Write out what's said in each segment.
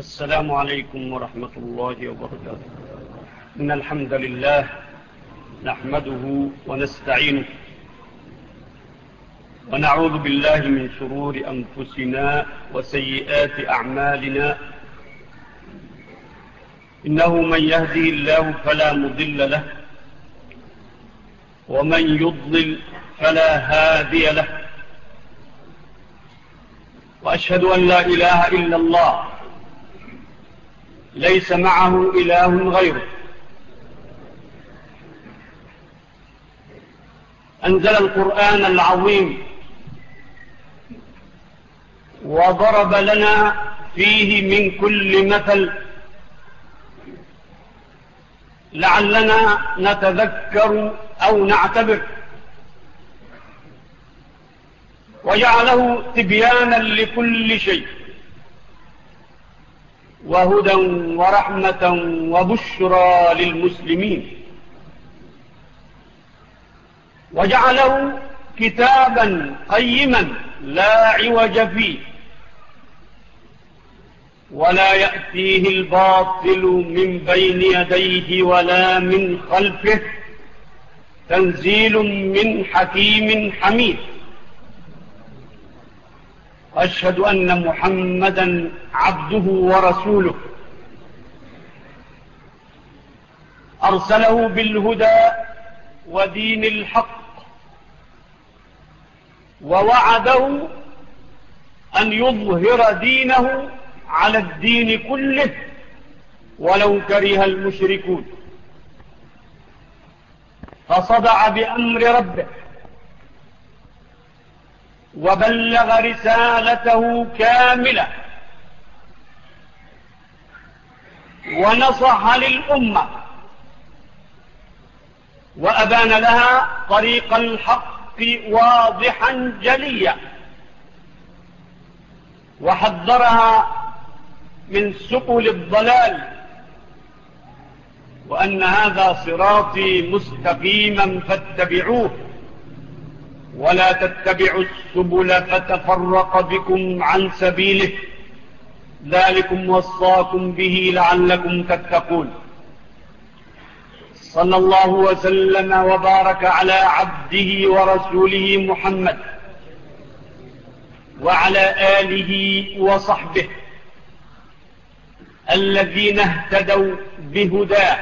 السلام عليكم ورحمة الله وبركاته. إن الحمد لله نحمده ونستعينه ونعوذ بالله من شرور أنفسنا وسيئات أعمالنا. إنه من يهده الله فلا مضل له ومن يضلل فلا هادي له. وأشهد أن لا إله إلا الله ليس معه إله غيره. أنزل القرآن العظيم. وضرب لنا فيه من كل مثل. لعلنا نتذكر أو نعتبر. وجعله تبيانا لكل شيء. وهدى ورحمة وبشرى للمسلمين. وجعله كتابا قيما لا عوج فيه. ولا يأتيه الباطل من بين يديه ولا من خلفه. تنزيل من حكيم حميد. وأشهد أن محمدا عبده ورسوله. أرسله بالهدى ودين الحق ووعده أن يظهر دينه على الدين كله ولو كره المشركون. فصدع بأمر ربه. وبلغ رسالته كاملة ونصح للأمة وأبان لها طريق الحق واضحا جليا وحذرها من سبل الضلال وأن هذا صراطي مستقيما فاتبعوه ولا تتبعوا السبل فتفرق بكم عن سبيله. ذلكم وصاكم به لعلكم تتقون. صلى الله وسلم وبارك على عبده ورسوله محمد وعلى آله وصحبه الذين اهتدوا بهداه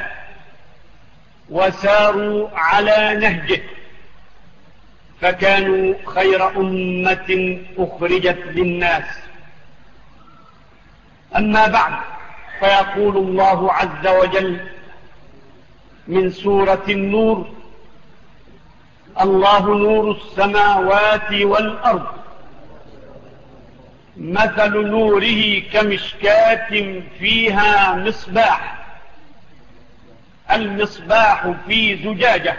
وساروا على نهجه. فكانوا خير أمة أخرجت للناس. أما بعد فيقول الله عز وجل من سورة النور الله نور السماوات والأرض مثل نوره كمشكات فيها مصباح المصباح في زجاجة.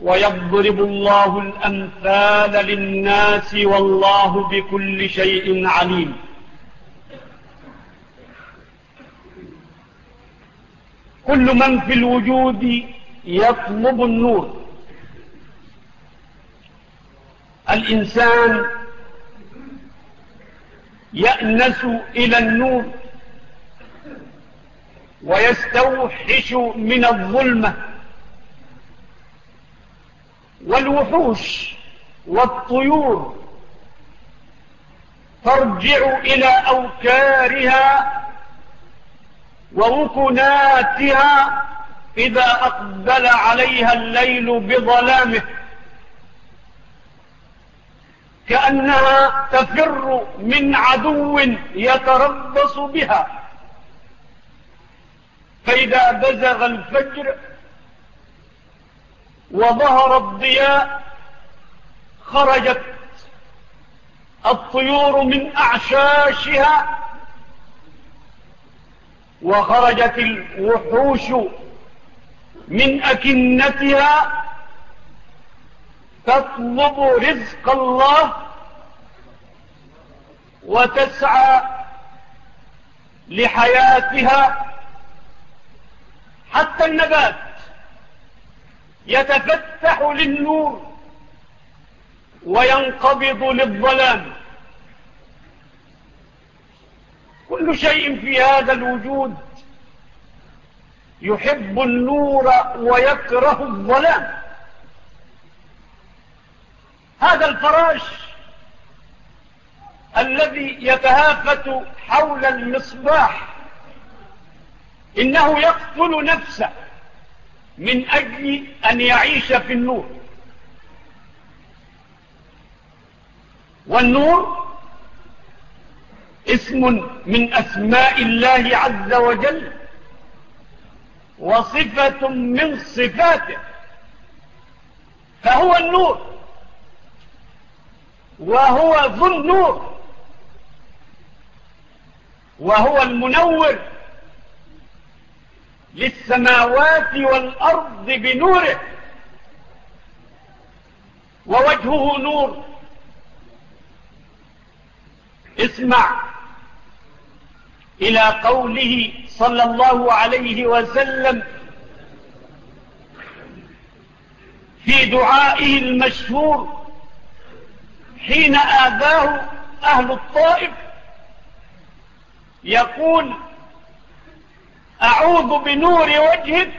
ويضرب الله الأمثال للناس والله بكل شيء عليم. كل من في الوجود يطلب النور. الإنسان يأنس إلى النور ويستوحش من الظلمة. والوحوش والطيور. ترجع إلى أوكارها ووكناتها إذا أقبل عليها الليل بظلامه. كأنها تفر من عدو يتربص بها. فإذا بزغ الفجر وظهر الضياء خرجت الطيور من أعشاشها وخرجت الوحوش من أكنتها تطلب رزق الله وتسعى لحياتها حتى النبات. يتفتح للنور وينقبض للظلام. كل شيء في هذا الوجود يحب النور ويكره الظلام. هذا الفراش الذي يتهافت حول المصباح إنه يقتل نفسه. من أجل أن يعيش في النور. والنور اسم من أسماء الله عز وجل وصفة من صفاته. فهو النور وهو ذو النور وهو المنور للسماوات والأرض بنوره ووجهه نور. اسمع إلى قوله صلى الله عليه وسلم في دعائه المشهور حين آباه أهل الطائف يقول أعوذ بنور وجهك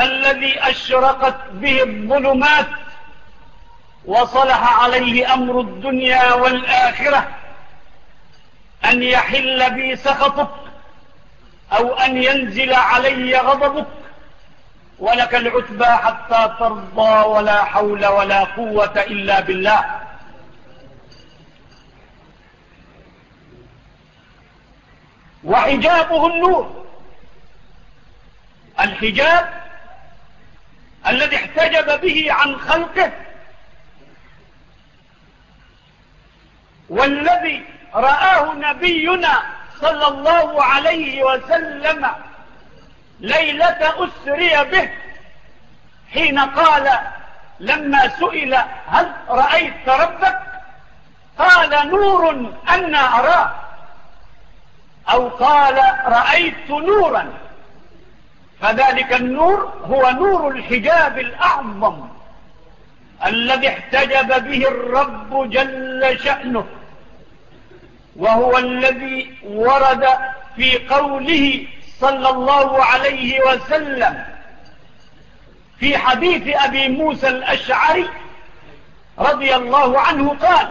الذي أشرقت به الظلمات وصلح عليه أمر الدنيا والآخرة أن يحل بي سخطك أو أن ينزل علي غضبك ولك العتبى حتى ترضى ولا حول ولا قوة إلا بالله وحجابه النور. الحجاب الذي احتجب به عن خلقه والذي رآه نبينا صلى الله عليه وسلم ليلة أسري به حين قال لما سئل هل رأيت ربك؟ قال نور أن أراه. أو قال رأيت نورا. فذلك النور هو نور الحجاب الأعظم الذي احتجب به الرب جل شأنه وهو الذي ورد في قوله صلى الله عليه وسلم في حديث أبي موسى الأشعري رضي الله عنه قال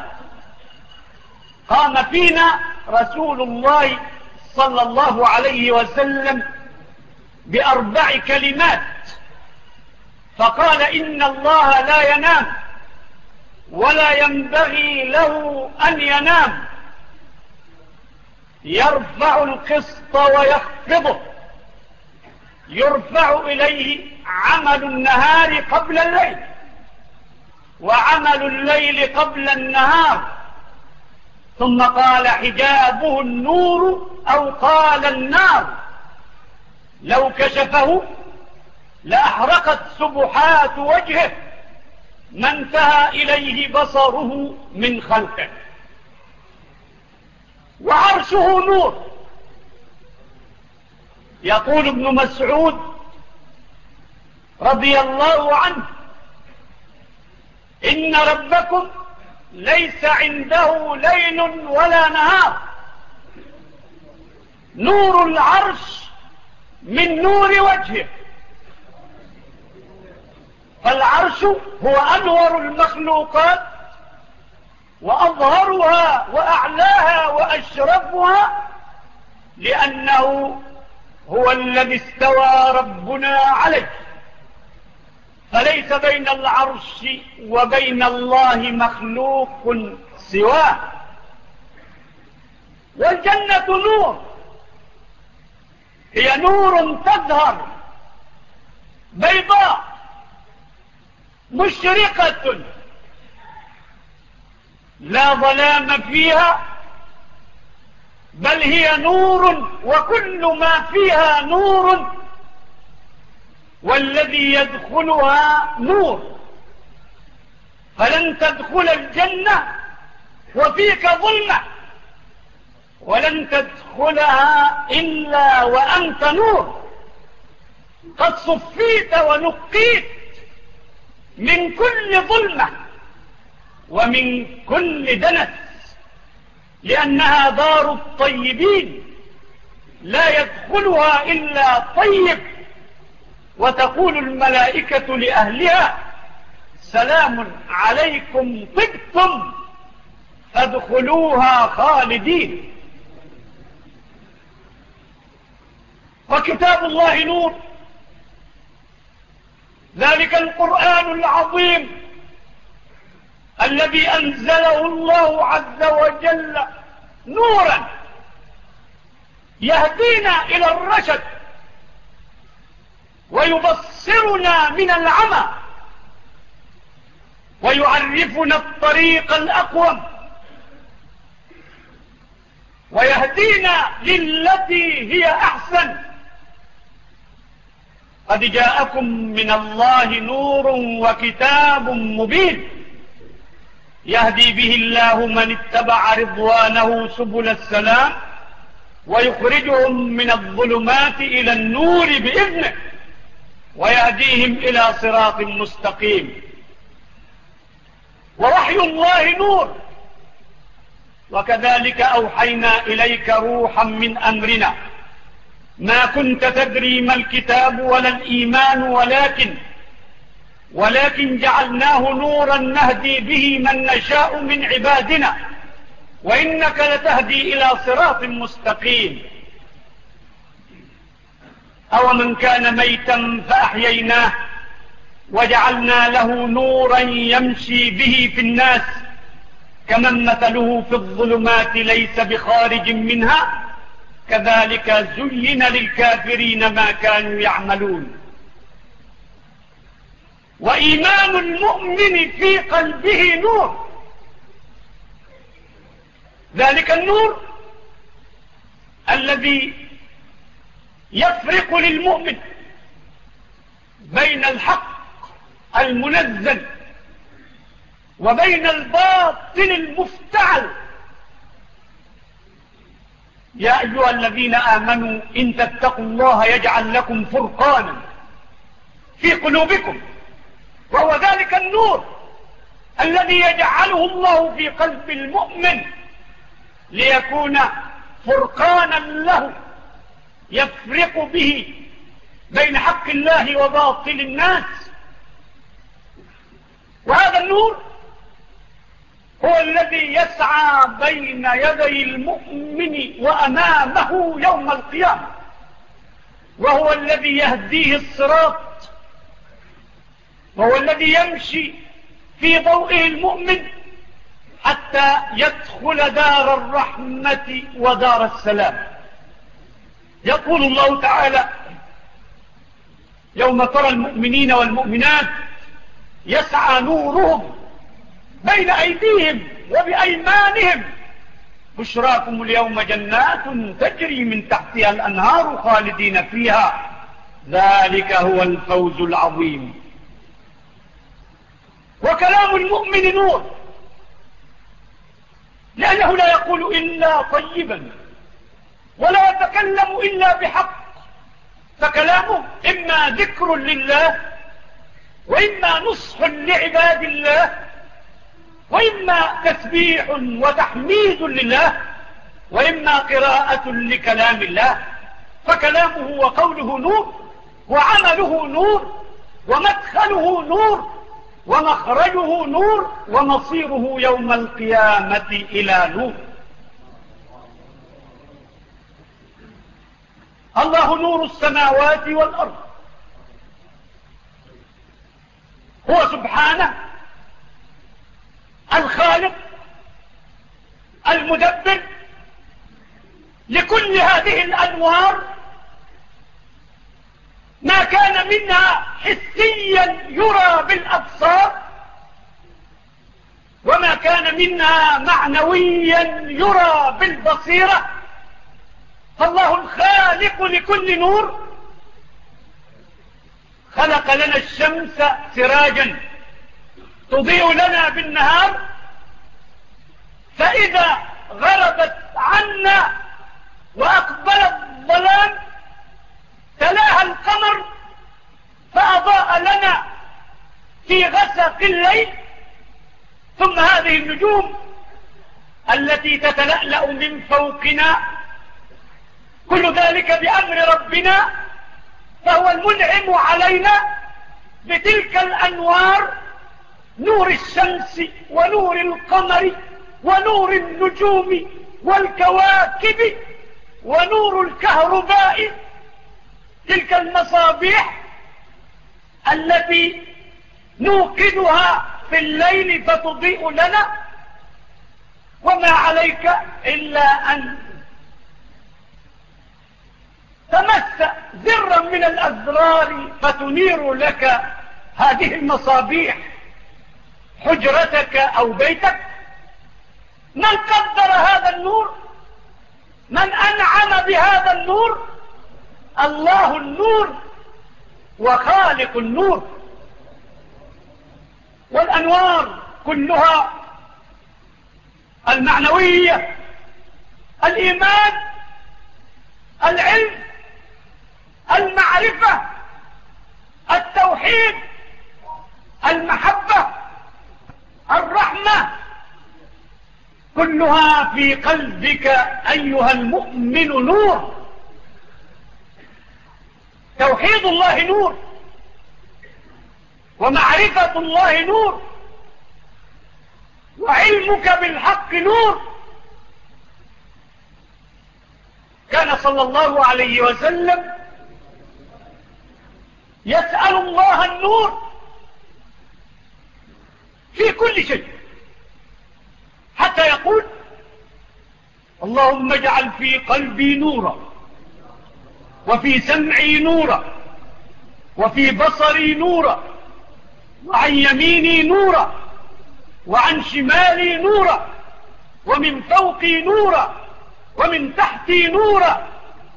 قام فينا رسول الله صلى الله عليه وسلم بأربع كلمات. فقال إن الله لا ينام ولا ينبغي له أن ينام. يرفع القسط ويخفضه. يرفع إليه عمل النهار قبل الليل وعمل الليل قبل النهار. ثم قال حجابه النور أو قال النار. لو كشفه لأحرقت سبحات وجهه ما انتهى إليه بصره من خلقه. وعرشه نور. يقول ابن مسعود رضي الله عنه إن ربكم ليس عنده ليل ولا نهار. نور العرش من نور وجهه. فالعرش هو أنور المخلوقات وأظهرها وأعلاها وأشرفها لأنه هو الذي استوى ربنا عليه. فليس بين العرش وبين الله مخلوق سواه. والجنة نور. هي نور تظهر. بيضاء. مشرقة. لا ظلام فيها بل هي نور وكل ما فيها نور. والذي يدخلها نور. فلن تدخل الجنة وفيك ظلمة. ولن تدخلها إلا وأنت نور. قد صفيت ونقيت من كل ظلمة ومن كل دنس. لأنها دار الطيبين. لا يدخلها إلا طيب. وتقول الملائكة لأهلها سلام عليكم طبتم فادخلوها خالدين. وكتاب الله نور. ذلك القرآن العظيم الذي أنزله الله عز وجل نورا يهدينا إلى الرشد. ويبصرنا من العمى. ويعرفنا الطريق الأقوم. ويهدينا للتي هي أحسن. قد جاءكم من الله نور وكتاب مبين. يهدي به الله من اتبع رضوانه سبل السلام. ويخرجهم من الظلمات إلى النور بإذنه. ويهديهم إلى صراط مستقيم. ووحي الله نور. وكذلك أوحينا إليك روحا من أمرنا. ما كنت تدري ما الكتاب ولا الإيمان ولكن ولكن جعلناه نورا نهدي به من نشاء من عبادنا. وإنك لتهدي إلى صراط مستقيم. أو من كان ميتا فأحييناه وجعلنا له نورا يمشي به في الناس كمن مثله في الظلمات ليس بخارج منها كذلك زين للكافرين ما كانوا يعملون وإيمان المؤمن في قلبه نور ذلك النور الذي يفرق للمؤمن بين الحق المنزل وبين الباطل المفتعل. يا أيها الذين آمنوا إن تتقوا الله يجعل لكم فرقانا في قلوبكم وهو ذلك النور الذي يجعله الله في قلب المؤمن ليكون فرقانا له. يفرق به بين حق الله وباطل الناس. وهذا النور هو الذي يسعى بين يدي المؤمن وأمامه يوم القيامة. وهو الذي يهديه الصراط. وهو الذي يمشي في ضوئه المؤمن حتى يدخل دار الرحمة ودار السلام. يقول الله تعالى يوم ترى المؤمنين والمؤمنات يسعى نورهم بين أيديهم وبأيمانهم بشراكم اليوم جنات تجري من تحتها الأنهار خالدين فيها ذلك هو الفوز العظيم وكلام المؤمن نور لأنه لا يقول إلا طيبا ولا يتكلم إلا بحق. فكلامه إما ذكر لله وإما نصح لعباد الله وإما تسبيح وتحميد لله وإما قراءة لكلام الله. فكلامه وقوله نور وعمله نور ومدخله نور ومخرجه نور ومصيره يوم القيامة إلى نور. الله نور السماوات والأرض. هو سبحانه الخالق المدبر لكل هذه الأنوار ما كان منها حسيا يرى بالأبصار وما كان منها معنويا يرى بالبصيرة. فالله الخالق لكل نور. خلق لنا الشمس سراجا تضيء لنا بالنهار. فإذا غربت عنا وأقبل الظلام تلاها القمر فأضاء لنا في غسق الليل. ثم هذه النجوم التي تتلألأ من فوقنا كل ذلك بأمر ربنا فهو المنعم علينا بتلك الأنوار نور الشمس ونور القمر ونور النجوم والكواكب ونور الكهرباء تلك المصابيح التي نوقدها في الليل فتضيء لنا. وما عليك إلا أن تمس زرا من الأزرار فتنير لك هذه المصابيح. حجرتك أو بيتك. من قدر هذا النور؟ من أنعم بهذا النور؟ الله النور وخالق النور. والأنوار كلها المعنوية الإيمان العلم المعرفة التوحيد المحبة الرحمة كلها في قلبك أيها المؤمن نور. توحيد الله نور ومعرفة الله نور وعلمك بالحق نور. كان صلى الله عليه وسلم يسأل الله النور في كل شيء. حتى يقول اللهم اجعل في قلبي نورا وفي سمعي نورا وفي بصري نورا وعن يميني نورا وعن شمالي نورا ومن فوقي نورا ومن تحتي نورا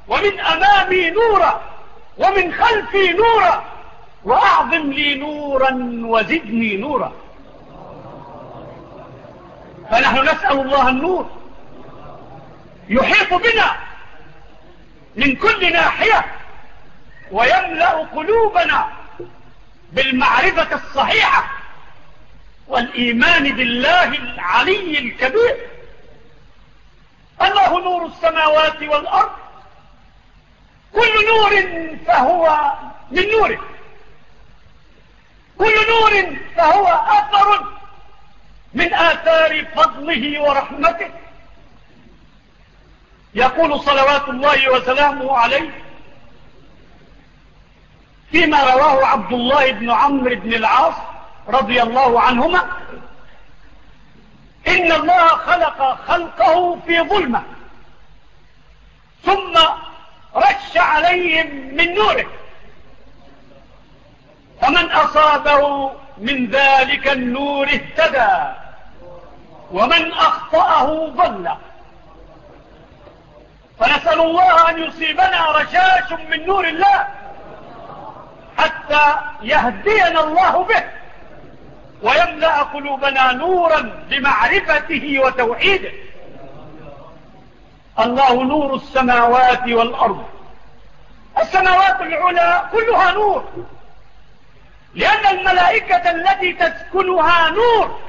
ومن أمامي نورا. ومن خلفي نورا وأعظم لي نورا وزدني نورا. فنحن نسأل الله النور يحيط بنا من كل ناحية ويملأ قلوبنا بالمعرفة الصحيحة والإيمان بالله العلي الكبير. الله نور السماوات والأرض كل نور فهو من نوره. كل نور فهو أثر من آثار فضله ورحمته. يقول صلوات الله وسلامه عليه فيما رواه عبد الله بن عمرو بن العاص رضي الله عنهما إن الله خلق خلقه في ظلمة ثم رش عليهم من نوره. فمن أصابه من ذلك النور اهتدى. ومن أخطأه ضل. فنسأل الله أن يصيبنا رشاش من نور الله حتى يهدينا الله به ويملأ قلوبنا نورا لمعرفته وتوحيده. الله نور السماوات والأرض. السماوات العلى كلها نور. لأن الملائكة التي تسكنها نور.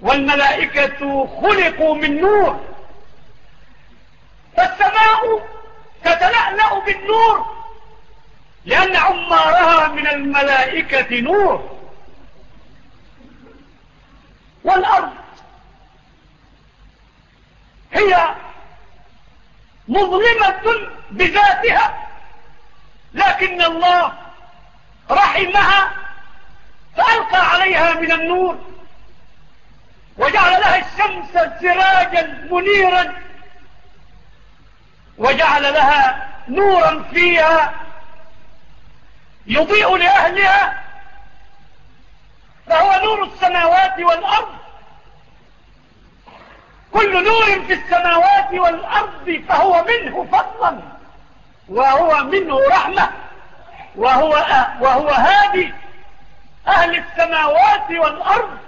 والملائكة خلقوا من نور. فالسماء تتلألأ بالنور. لأن عمارها من الملائكة نور. والأرض هي مظلمة بذاتها لكن الله رحمها فألقى عليها من النور وجعل لها الشمس سراجا منيرا وجعل لها نورا فيها يضيء لأهلها فهو نور السماوات والأرض. كل نور في السماوات والأرض فهو منه فضلا وهو منه رحمة وهو, وهو هادي. أهل السماوات والأرض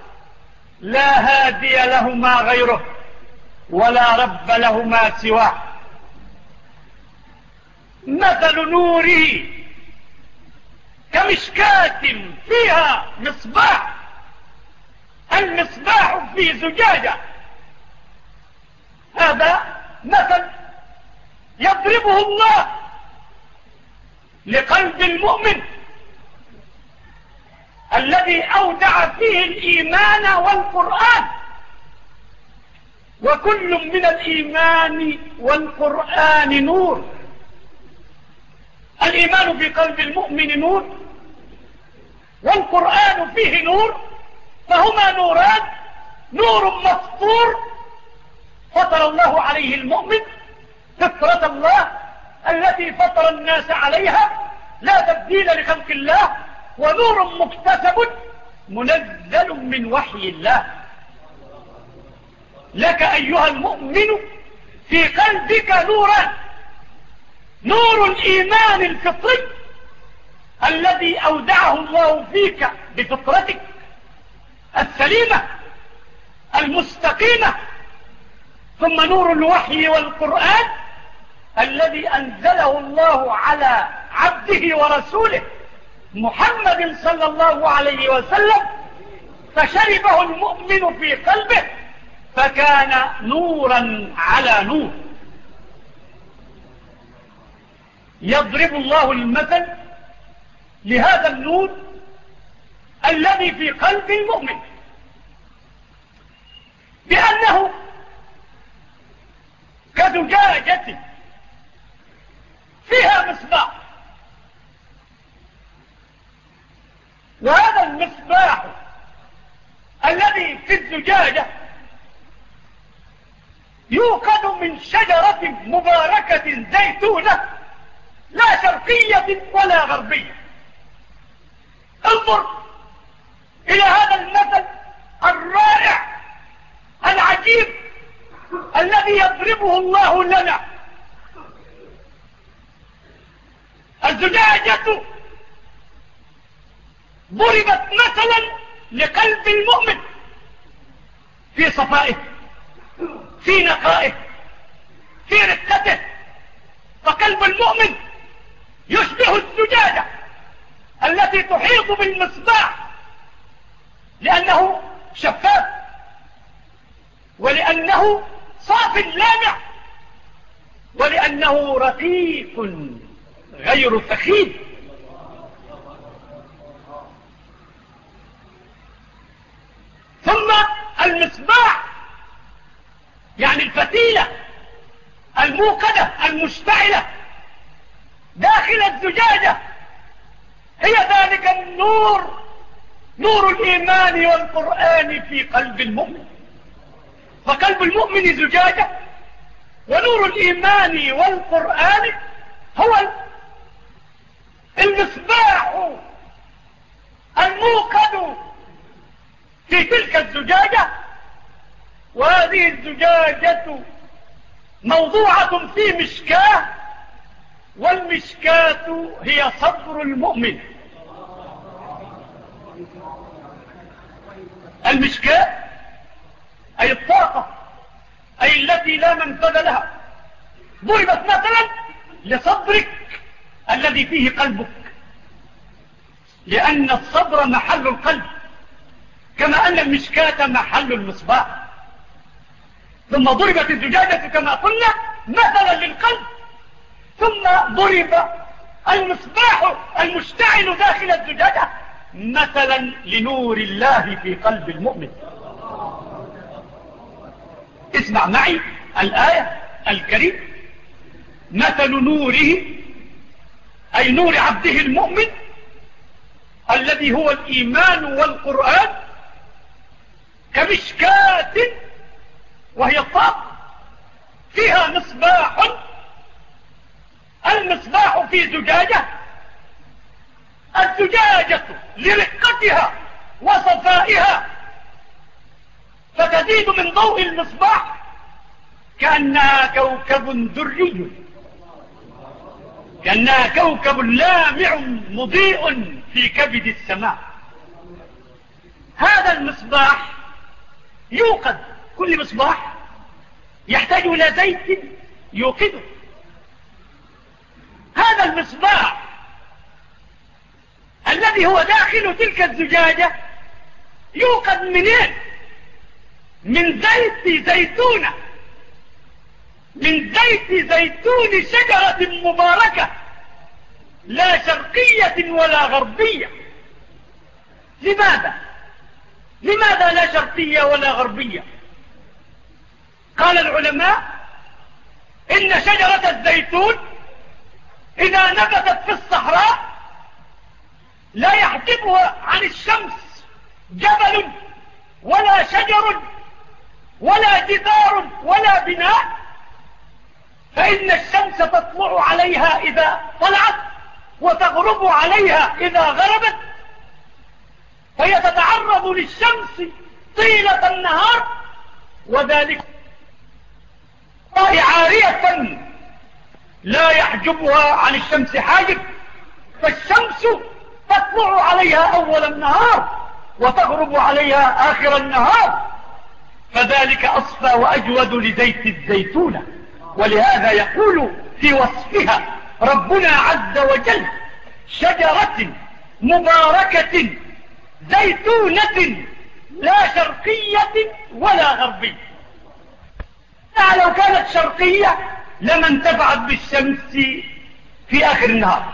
لا هادي لهما غيره ولا رب لهما سواه. مثل نوره كمشكاة فيها مصباح المصباح في زجاجة. هذا مثل يضربه الله لقلب المؤمن الذي أودع فيه الإيمان والقرآن. وكل من الإيمان والقرآن نور. الإيمان في قلب المؤمن نور. والقرآن فيه نور. فهما نوران. نور مفطور فطر الله عليه المؤمن فطرة الله التي فطر الناس عليها لا تبديل لخلق الله ونور مكتسب منزل من وحي الله. لك أيها المؤمن في قلبك نورا. نور الإيمان الفطري الذي أودعه الله فيك بفطرتك السليمة المستقيمة ثم نور الوحي والقرآن الذي أنزله الله على عبده ورسوله محمد صلى الله عليه وسلم فشربه المؤمن في قلبه فكان نورا على نور. يضرب الله المثل لهذا النور الذي في قلب المؤمن. بأنه كزجاجة فيها مصباح وهذا المصباح الذي في الزجاجة يوقد من شجرة مباركة زيتونة لا شرقية ولا غربية انظر إلى هذا المثل الرائع العجيب الذي يضربه الله لنا. الزجاجة ضربت مثلا لقلب المؤمن في صفائه في نقائه في رقته. فقلب المؤمن يشبه الزجاجة التي تحيط بالمصباح لأنه شفاف ولأنه صافي لامع ولأنه رقيق غير فخيد ثم المصباح يعني الفتيلة الموقدة المشتعلة داخل الزجاجة. هي ذلك النور نور الإيمان والقرآن في قلب المؤمن. فقلب المؤمن زجاجة ونور الإيمان والقرآن هو المصباح الموقد في تلك الزجاجة. وهذه الزجاجة موضوعة في مشكاة والمشكاة هي صدر المؤمن. المشكاة أي الطاقة أي التي لا منفذ لها. ضربت مثلا لصبرك الذي فيه قلبك. لأن الصبر محل القلب كما أن المشكاة محل المصباح. ثم ضربت الزجاجة كما قلنا مثلا للقلب. ثم ضرب المصباح المشتعل داخل الزجاجة مثلا لنور الله في قلب المؤمن. اسمع معي الآية الكريم. مثل نوره أي نور عبده المؤمن الذي هو الإيمان والقرآن كمشكاة وهي الطاق فيها مصباح المصباح في زجاجة. الزجاجة لرقتها وصفائها. فتزيد من ضوء المصباح كأنها كوكب دري. كأنها كوكب لامع مضيء في كبد السماء. هذا المصباح يوقد. كل مصباح يحتاج إلى زيت يوقده. هذا المصباح الذي هو داخل تلك الزجاجة يوقد منين؟ من زيت زيتونة من زيت زيتون شجرة مباركة لا شرقية ولا غربية لماذا؟ لماذا لا شرقية ولا غربية؟ قال العلماء إن شجرة الزيتون إذا نبتت في الصحراء لا يحجبها عن الشمس جبل ولا شجر ولا جدار ولا بناء فإن الشمس تطلع عليها إذا طلعت وتغرب عليها إذا غربت فهي تتعرض للشمس طيلة النهار وذلك عارية لا يحجبها عن الشمس حاجب فالشمس تطلع عليها أول النهار وتغرب عليها آخر النهار. فذلك أصفى وأجود لزيت الزيتونة ولهذا يقول في وصفها ربنا عز وجل شجرة مباركة زيتونة لا شرقية ولا غربية. لو كانت شرقية لما انتفعت بالشمس في آخر النهار.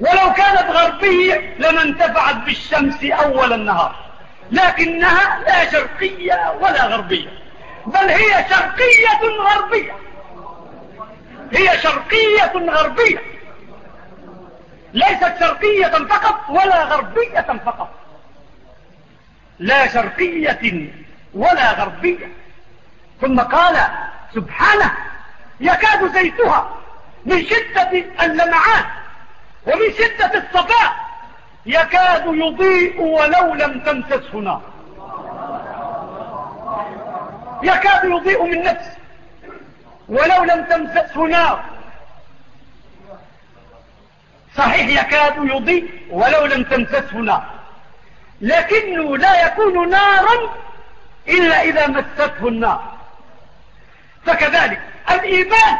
ولو كانت غربية لما انتفعت بالشمس أول النهار. لكنها لا شرقية ولا غربية بل هي شرقية غربية هي شرقية غربية ليست شرقية فقط ولا غربية فقط لا شرقية ولا غربية. ثم قال سبحانه يكاد زيتها من شدة اللمعات ومن شدة الصفاء يكاد يضيء ولو لم تمسسه نار يكاد يضيء من نفسه ولو لم تمسسه نار صحيح يكاد يضيء ولو لم تمسسه نار لكنه لا يكون نارا إلا إذا مسته النار. فكذلك الإيمان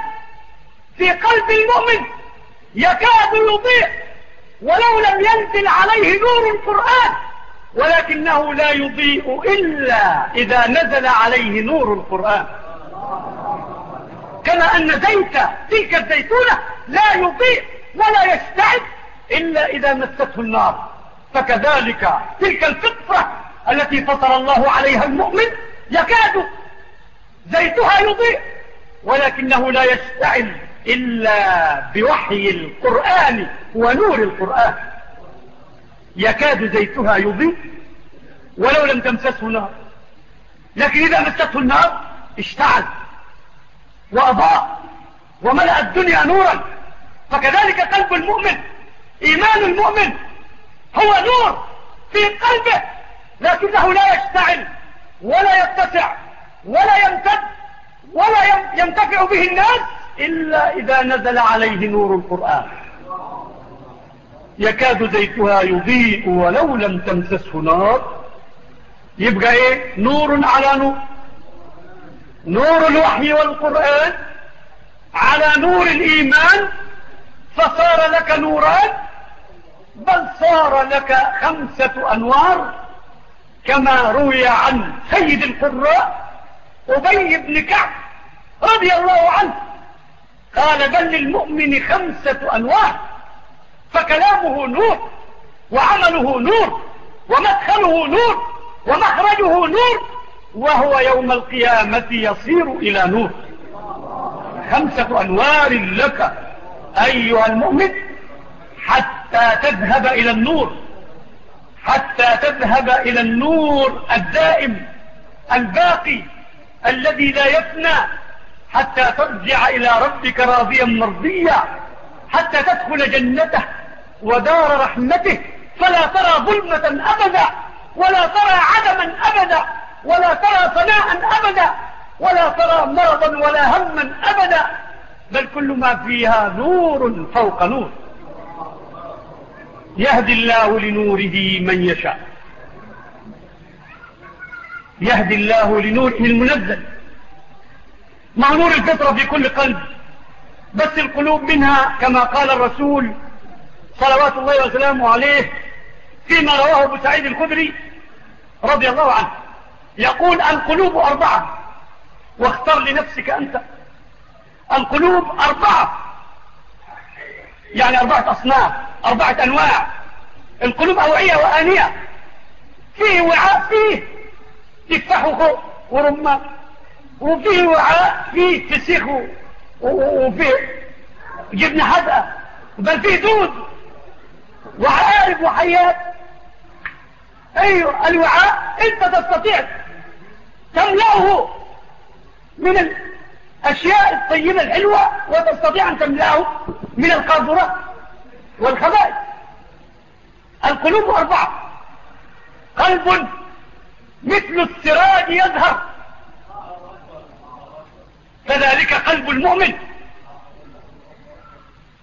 في قلب المؤمن يكاد يضيء ولو لم ينزل عليه نور القرآن ولكنه لا يضيء إلا إذا نزل عليه نور القرآن. كما أن زيت تلك الزيتونة لا يضيء ولا يستعد إلا إذا مسته النار. فكذلك تلك الفطرة التي فطر الله عليها المؤمن يكاد زيتها يضيء ولكنه لا يشتعل إلا بوحي القرآن ونور القرآن. يكاد زيتها يضيء ولو لم تمسسه نار لكن إذا مسته النار اشتعل وأضاء وملأ الدنيا نورا. فكذلك قلب المؤمن إيمان المؤمن هو نور في قلبه لكنه لا يشتعل ولا يتسع ولا يمتد ولا ينتفع به الناس إلا إذا نزل عليه نور القرآن. يكاد زيتها يضيء ولو لم تمسسه نار. يبقى إيه؟ نور على نور. نور الوحي والقرآن على نور الإيمان. فصار لك نوران بل صار لك خمسة أنوار. كما روي عن سيد القراء أبي بن كعب رضي الله عنه. قال بل للمؤمن خمسة أنواع فكلامه نور وعمله نور ومدخله نور ومخرجه نور وهو يوم القيامة يصير إلى نور. خمسة أنوار لك أيها المؤمن حتى تذهب إلى النور حتى تذهب إلى النور الدائم الباقي الذي لا يفنى حتى ترجع إلى ربك راضيا مرضيا حتى تدخل جنته ودار رحمته. فلا ترى ظلمة أبدا ولا ترى عدما أبدا ولا ترى فناء أبدا ولا ترى مرضا ولا هما أبدا. بل كل ما فيها نور فوق نور. يهدي الله لنوره من يشاء. يهدي الله لنوره المنزل. معمور الفطرة في كل قلب. بس القلوب منها كما قال الرسول صلوات الله وسلامه عليه فيما رواه أبو سعيد الخدري رضي الله عنه. يقول القلوب أربعة. واختر لنفسك أنت. القلوب أربعة. يعني أربعة أصناف أربعة أنواع. القلوب أوعية وآنية. فيه وعاء فيه تفتحه ورمه وفيه وعاء فيه تسيخ وفيه جبنة حدقة بل فيه دود. وعارب وحيات. أيوه الوعاء أنت تستطيع تملأه من الأشياء الطيبة الحلوة وتستطيع أن تملأه من القاذورات والخبائث. القلوب أربعة. قلب مثل السراج يظهر. فذلك قلب المؤمن.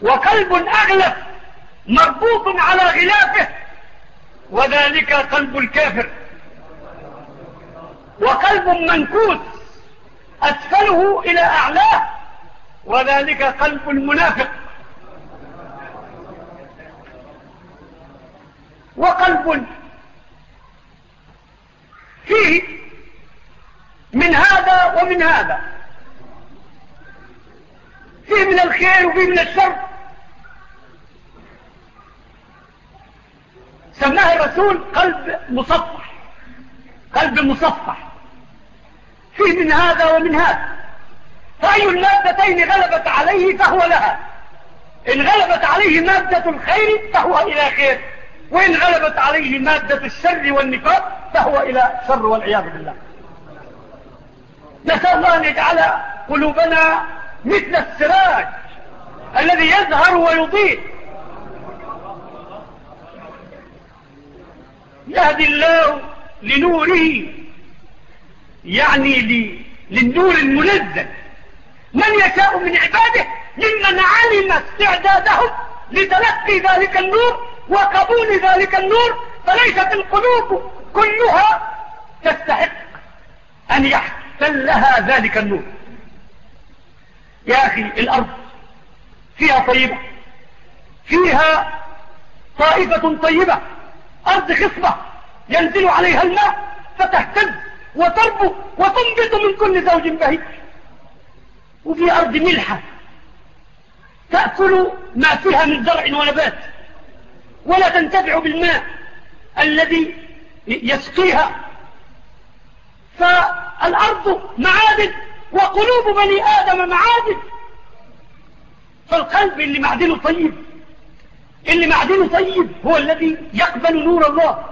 وقلب أغلب مربوط على غلافه وذلك قلب الكافر. وقلب منكوس أسفله إلى أعلاه وذلك قلب المنافق. وقلب فيه من هذا ومن هذا. فيه من الخير وفيه من الشر. سماها الرسول قلب مصفح. قلب مصفح. فيه من هذا ومن هذا. فأي المادتين غلبت عليه فهو لها. إن غلبت عليه مادة الخير فهو إلى خير. وإن غلبت عليه مادة الشر والنفاق فهو إلى شر والعياذ بالله. نسأل الله أن يجعل قلوبنا مثل السراج الذي يزهر ويضيء يهدي الله لنوره يعني للنور المنزل. من يشاء من عباده ممن علم استعدادهم لتلقي ذلك النور وقبول ذلك النور فليست القلوب كلها تستحق أن يحتلها ذلك النور. يا أخي الأرض فيها طيبة فيها طائفة طيبة أرض خصبة ينزل عليها الماء فتهتز وتربو وتنبت من كل زوج بهيج. وفي أرض ملحة تأكل ما فيها من زرع ونبات ولا تنتفع بالماء الذي يسقيها. فالأرض معابد وقلوب بني آدم معادن فالقلب اللي معدنه طيب. اللي معدنه طيب هو الذي يقبل نور الله.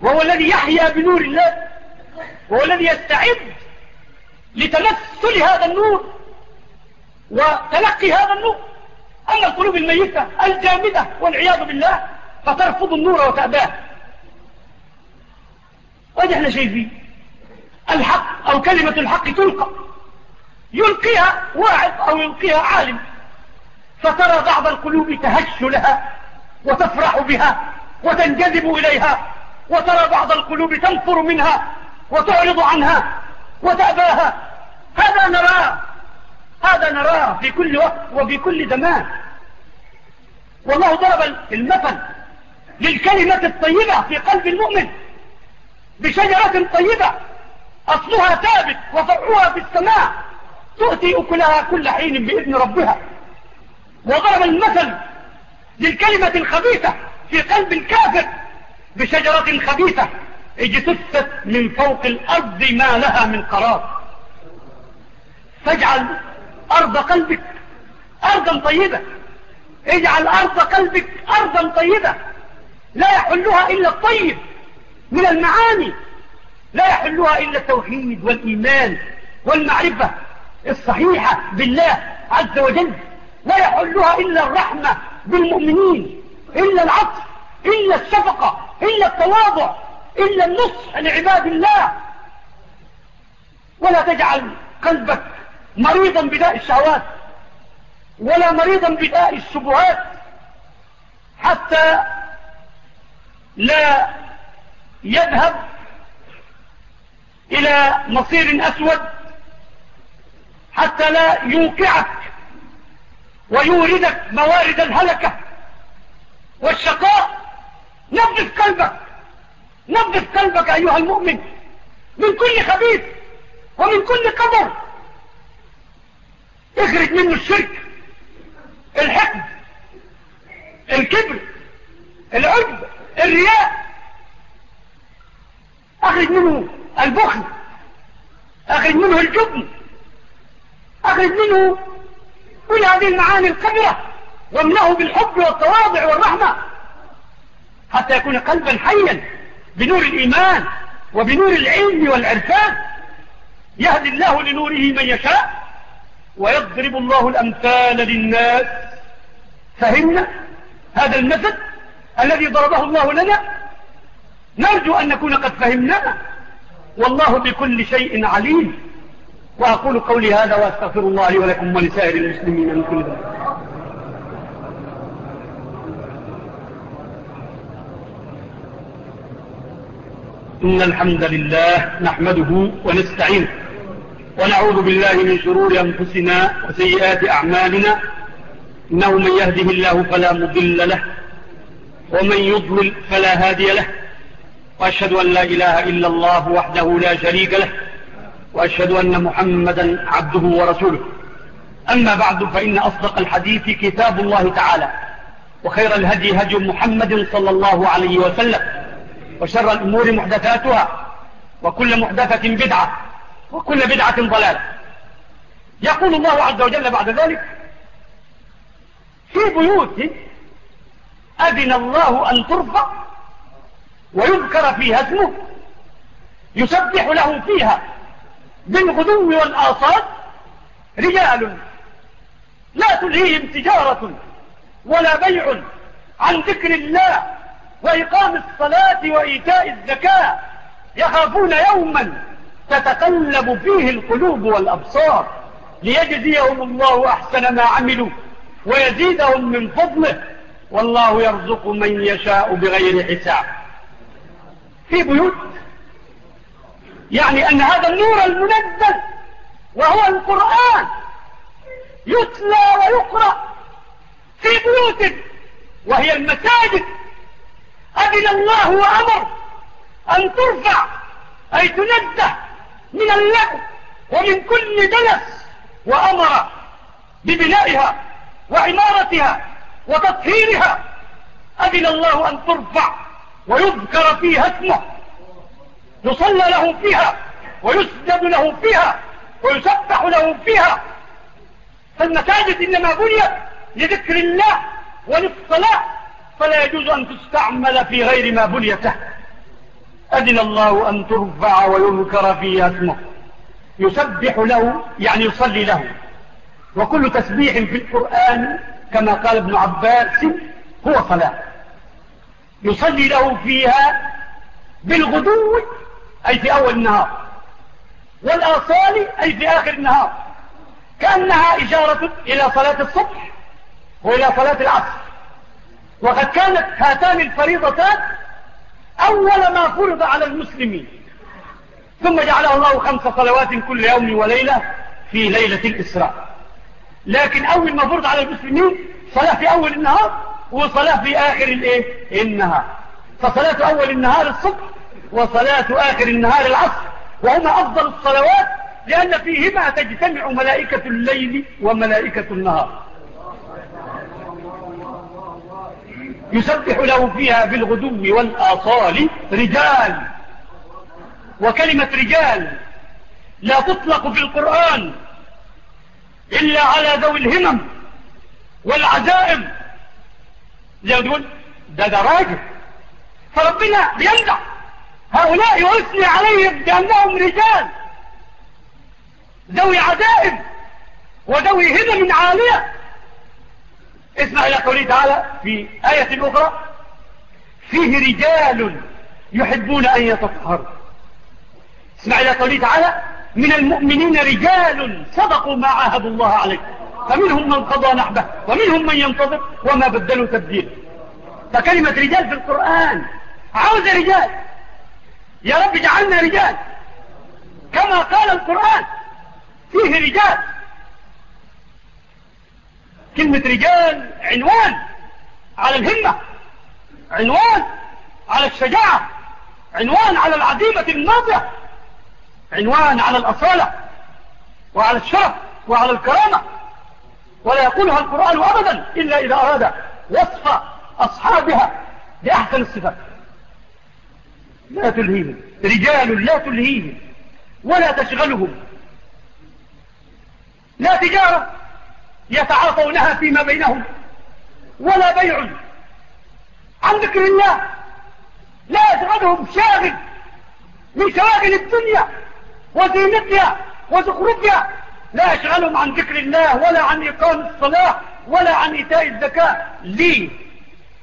وهو الذي يحيا بنور الله. وهو الذي يستعد لتمثل هذا النور وتلقي هذا النور. أما القلوب الميتة الجامدة والعياذ بالله فترفض النور وتأباه. وإذا إحنا شايفين الحق أو كلمة الحق تلقى. يلقيها واعظ أو يلقيها عالم. فترى بعض القلوب تهش لها وتفرح بها وتنجذب إليها. وترى بعض القلوب تنفر منها وتعرض عنها وتأباها. هذا نراه. هذا نراه في كل وقت وفي كل زمان. والله ضرب المثل للكلمة الطيبة في قلب المؤمن بشجرة طيبة. أصلها ثابت وفرعها في السماء تؤتي أكلها كل حين بإذن ربها. وضرب المثل للكلمة الخبيثة في قلب الكافر بشجرة خبيثة اجتثت من فوق الأرض ما لها من قرار. فاجعل أرض قلبك أرضا طيبة. اجعل أرض قلبك أرضا طيبة. لا يحلها إلا الطيب من المعاني لا يحلها إلا التوحيد والإيمان والمعرفة الصحيحة بالله عز وجل. لا يحلها إلا الرحمة بالمؤمنين إلا العطف إلا الشفقة إلا التواضع إلا النصح لعباد الله. ولا تجعل قلبك مريضا بداء الشهوات ولا مريضا بداء الشبهات حتى لا يذهب إلى مصير أسود حتى لا يوقعك ويوردك موارد الهلكة والشقاء. نظف قلبك نظف قلبك أيها المؤمن من كل خبيث ومن كل قبر. اخرج منه الشرك الحقد الكبر العجب الرياء. أخرج منه البخل. أخرج منه الجبن. أخرج منه كل هذه المعاني الكبيرة واملأه بالحب والتواضع والرحمة. حتى يكون قلبا حيا بنور الإيمان وبنور العلم والعرفان. يهدي الله لنوره من يشاء ويضرب الله الأمثال للناس. فهمنا هذا المثل الذي ضربه الله لنا؟ نرجو أن نكون قد فهمناه. والله بكل شيء عليم. وأقول قولي هذا وأستغفر الله لي ولكم ولسائر المسلمين من كل ذلك إن الحمد لله نحمده ونستعينه ونعوذ بالله من شرور أنفسنا وسيئات أعمالنا. إنه من يهده الله فلا مضل له ومن يضلل فلا هادي له. وأشهد أن لا إله إلا الله وحده لا شريك له وأشهد أن محمدا عبده ورسوله. أما بعد فإن أصدق الحديث كتاب الله تعالى وخير الهدي هدي محمد صلى الله عليه وسلم وشر الأمور محدثاتها وكل محدثة بدعة وكل بدعة ضلالة. يقول الله عز وجل بعد ذلك في بيوت أذن الله أن ترفع ويذكر فيها اسمه. يسبح له فيها بالغدو والآصاد رجال لا تلهيهم تجارة ولا بيع عن ذكر الله وإقام الصلاة وإيتاء الزكاة. يخافون يوما تتقلب فيه القلوب والأبصار. ليجزيهم الله أحسن ما عملوا ويزيدهم من فضله. والله يرزق من يشاء بغير حساب. في بيوت. يعني أن هذا النور المنزل وهو القرآن يتلى ويقرأ في بيوت وهي المساجد. أذن الله وأمر أن ترفع أي تنزه من اللعب ومن كل دلس وأمر ببنائها وعمارتها وتطهيرها. أذن الله أن ترفع ويذكر فيها اسمه. يصلى له فيها ويسجد له فيها ويسبح له فيها. فالمساجد إنما بنيت لذكر الله وللصلاة فلا يجوز أن تستعمل في غير ما بنيته. أدن الله أن ترفع ويذكر فيها اسمه. يسبح له يعني يصلي له. وكل تسبيح في القرآن كما قال ابن عباس هو صلاة. يصلي له فيها بالغدو أي في أول النهار والآصال أي في آخر النهار. كأنها إشارة إلى صلاة الصبح وإلى صلاة العصر. وقد كانت هاتان الفريضتان أول ما فرض على المسلمين. ثم جعله الله خمس صلوات كل يوم وليلة في ليلة الإسراء. لكن أول ما فرض على المسلمين صلاة في أول النهار وصلاة في آخر الإيه؟ النهار. فصلاة أول النهار الصبح وصلاة آخر النهار العصر. وهما أفضل الصلوات لأن فيهما تجتمع ملائكة الليل وملائكة النهار. يسبح له فيها بالغدو والآصال رجال. وكلمة رجال لا تطلق في القرآن إلا على ذوي الهمم والعزائم. زي ما تقول ده ده راجل فربنا بيمدع هؤلاء يثني عليهم بأنهم رجال. ذوي عزائم وذوي هدم عالية. اسمع إلى قوله تعالى في آية أخرى. فيه رجال يحبون أن يتطهر اسمع إلى قوله تعالى. من المؤمنين رجال صدقوا ما عاهدوا الله عليكم فمنهم من قضى نحبه ومنهم من ينتظر وما بدلوا تبديل. فكلمة رجال في القرآن. عاوز رجال. يا رب جعلنا رجال. كما قال القرآن. فيه رجال. كلمة رجال عنوان على الهمة عنوان على الشجاعة عنوان على العزيمة الناضية عنوان على الأصالة وعلى الشرف وعلى الكرامة. ولا يقولها القرآن أبدا إلا إذا أراد وصف أصحابها بأحسن الصفات. لا تلهيهم. رجال لا تلهيهم. ولا تشغلهم. لا تجارة. يتعاطونها فيما بينهم. ولا بيع. عن ذكر الله. لا يشغلهم شاغل. من شواغل الدنيا وزينتها وزخرفها. لا يشغلهم عن ذكر الله ولا عن إقام الصلاة ولا عن إيتاء الزكاة. ليه؟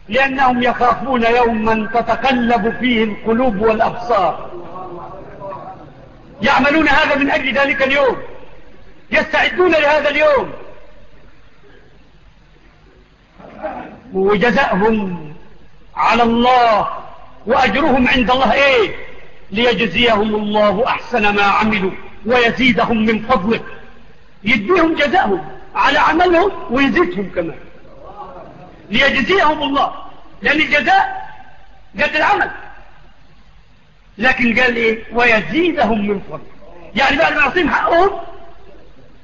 لأنهم يخافون يوما تتقلب فيه القلوب والأبصار. يعملون هذا من أجل ذلك اليوم. يستعدون لهذا اليوم. وجزاءهم على الله وأجرهم عند الله إيه؟ ليجزيهم الله أحسن ما عملوا ويزيدهم من فضله. يديهم جزاهم. على عملهم ويزيدهم كمان ليجزيهم الله. لأن الجزاء قد العمل. لكن قال إيه ويزيدهم من فضل. يعني بعد ما يعطيهم حقهم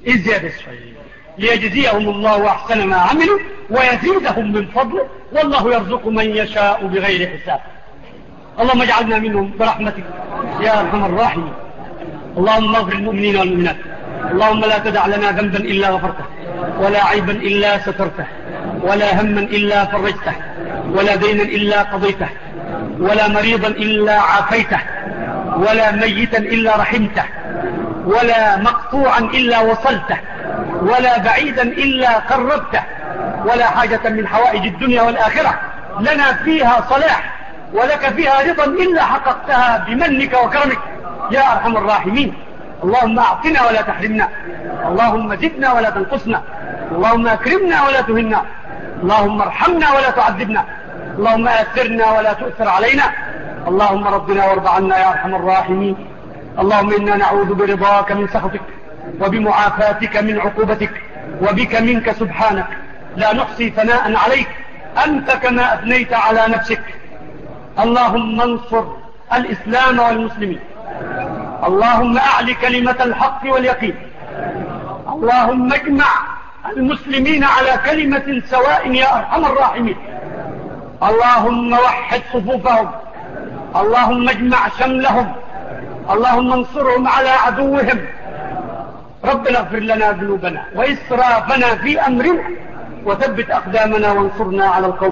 الزيادة الشيء ليجزيهم الله أحسن ما عملوا ويزيدهم من فضله والله يرزق من يشاء بغير حساب. اللهم اجعلنا منهم برحمتك. يا أرحم الراحمين. اللهم اغفر المؤمنين والمؤمنات. اللهم لا تدع لنا ذنبا إلا غفرته ولا عيبا إلا سترته ولا هما إلا فرجته ولا دينا إلا قضيته ولا مريضا إلا عافيته ولا ميتا إلا رحمته ولا مقطوعا إلا وصلته ولا بعيدا إلا قربته ولا حاجة من حوائج الدنيا والآخرة. لنا فيها صلاح ولك فيها رضا إلا حققتها بمنك وكرمك. يا أرحم الراحمين. اللهم أعطنا ولا تحرمنا. اللهم زدنا ولا تنقصنا. اللهم أكرمنا ولا تهنا. اللهم ارحمنا ولا تعذبنا. اللهم أثرنا ولا تؤثر علينا. اللهم ربنا وارض عنا يا أرحم الراحمين. اللهم إنا نعوذ برضاك من سخطك وبمعافاتك من عقوبتك وبك منك سبحانك. لا نحصي ثناء عليك. أنت كما أثنيت على نفسك. اللهم انصر الإسلام والمسلمين. اللهم أعلي كلمة الحق واليقين. اللهم اجمع المسلمين على كلمة سواء يا أرحم الراحمين. اللهم وحد صفوفهم. اللهم اجمع شملهم. اللهم انصرهم على عدوهم. ربنا اغفر لنا ذنوبنا وإسرافنا في أمرنا وثبت أقدامنا وانصرنا على القوم